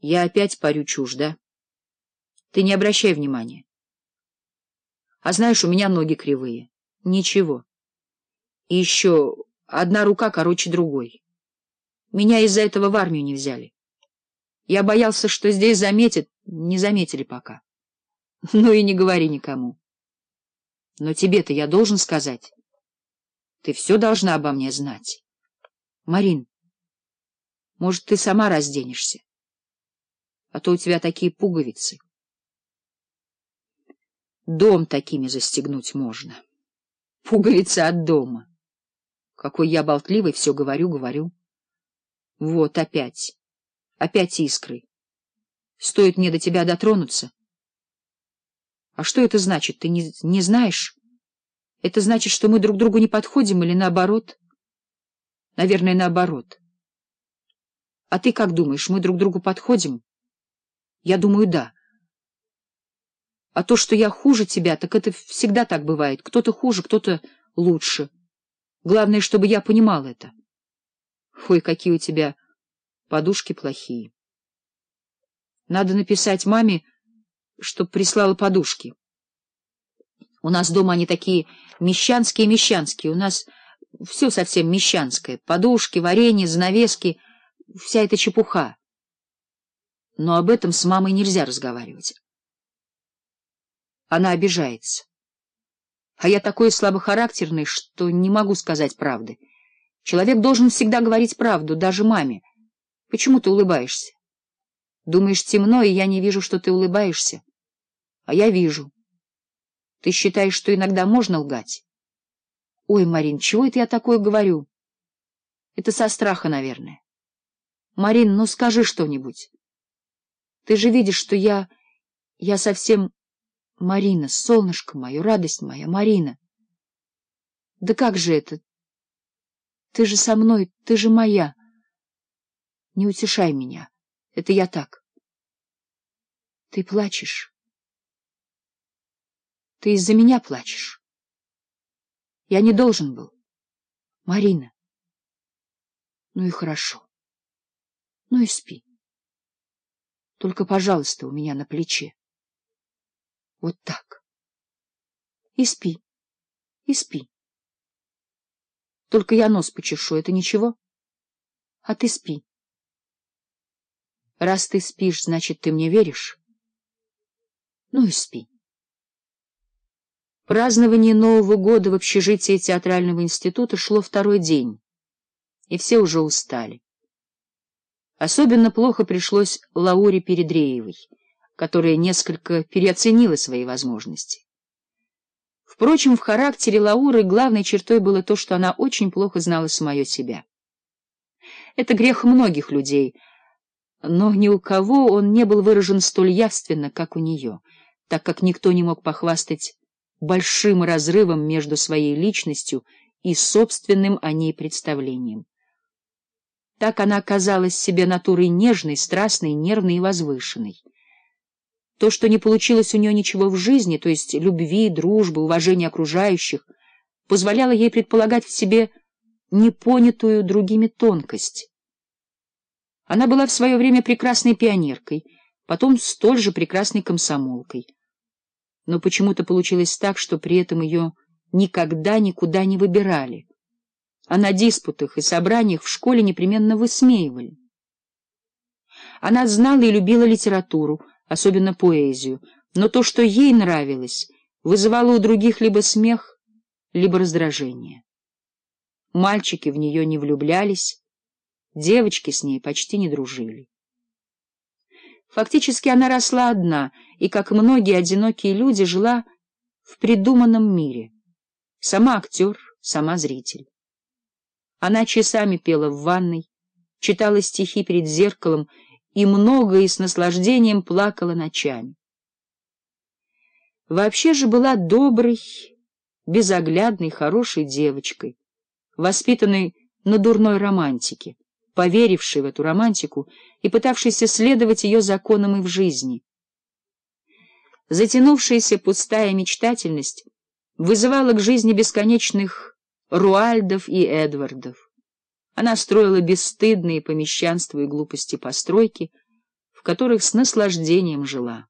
Я опять парю чужда. Ты не обращай внимания. А знаешь, у меня ноги кривые. Ничего. И еще одна рука короче другой. Меня из-за этого в армию не взяли. Я боялся, что здесь заметят, не заметили пока. Ну и не говори никому. Но тебе-то я должен сказать. Ты все должна обо мне знать. Марин, может, ты сама разденешься? а то у тебя такие пуговицы. Дом такими застегнуть можно. Пуговицы от дома. Какой я болтливый, все говорю, говорю. Вот опять. Опять искры. Стоит мне до тебя дотронуться. А что это значит? Ты не, не знаешь? Это значит, что мы друг другу не подходим или наоборот? Наверное, наоборот. А ты как думаешь, мы друг другу подходим? Я думаю, да. А то, что я хуже тебя, так это всегда так бывает. Кто-то хуже, кто-то лучше. Главное, чтобы я понимал это. Ой, какие у тебя подушки плохие. Надо написать маме, чтоб прислала подушки. У нас дома они такие мещанские-мещанские. У нас все совсем мещанское. Подушки, варенье, занавески, вся эта чепуха но об этом с мамой нельзя разговаривать. Она обижается. А я такой слабохарактерный, что не могу сказать правды. Человек должен всегда говорить правду, даже маме. Почему ты улыбаешься? Думаешь, темно, и я не вижу, что ты улыбаешься? А я вижу. Ты считаешь, что иногда можно лгать? Ой, Марин, чего это я такое говорю? Это со страха, наверное. Марин, ну скажи что-нибудь. Ты же видишь, что я... я совсем... Марина, солнышко мое, радость моя, Марина. Да как же это? Ты же со мной, ты же моя. Не утешай меня, это я так. Ты плачешь. Ты из-за меня плачешь. Я не должен был. Марина. Ну и хорошо. Ну и спи. Только, пожалуйста, у меня на плече. Вот так. И спи, и спи. Только я нос почешу, это ничего. А ты спи. Раз ты спишь, значит, ты мне веришь? Ну и спи. Празднование Нового года в общежитии театрального института шло второй день, и все уже устали. Особенно плохо пришлось Лауре Передреевой, которая несколько переоценила свои возможности. Впрочем, в характере Лауры главной чертой было то, что она очень плохо знала самое себя. Это грех многих людей, но ни у кого он не был выражен столь явственно, как у нее, так как никто не мог похвастать большим разрывом между своей личностью и собственным о ней представлением. Так она казалась себе натурой нежной, страстной, нервной и возвышенной. То, что не получилось у нее ничего в жизни, то есть любви, дружбы, уважения окружающих, позволяло ей предполагать в себе непонятую другими тонкость. Она была в свое время прекрасной пионеркой, потом столь же прекрасной комсомолкой. Но почему-то получилось так, что при этом ее никогда никуда не выбирали а на диспутах и собраниях в школе непременно высмеивали. Она знала и любила литературу, особенно поэзию, но то, что ей нравилось, вызывало у других либо смех, либо раздражение. Мальчики в нее не влюблялись, девочки с ней почти не дружили. Фактически она росла одна и, как многие одинокие люди, жила в придуманном мире. Сама актер, сама зритель. Она часами пела в ванной, читала стихи перед зеркалом и много и с наслаждением плакала ночами. Вообще же была доброй, безоглядной, хорошей девочкой, воспитанной на дурной романтике, поверившей в эту романтику и пытавшейся следовать ее законам и в жизни. Затянувшаяся пустая мечтательность вызывала к жизни бесконечных Руальдов и Эдвардов. Она строила бесстыдные помещанства и глупости постройки, в которых с наслаждением жила.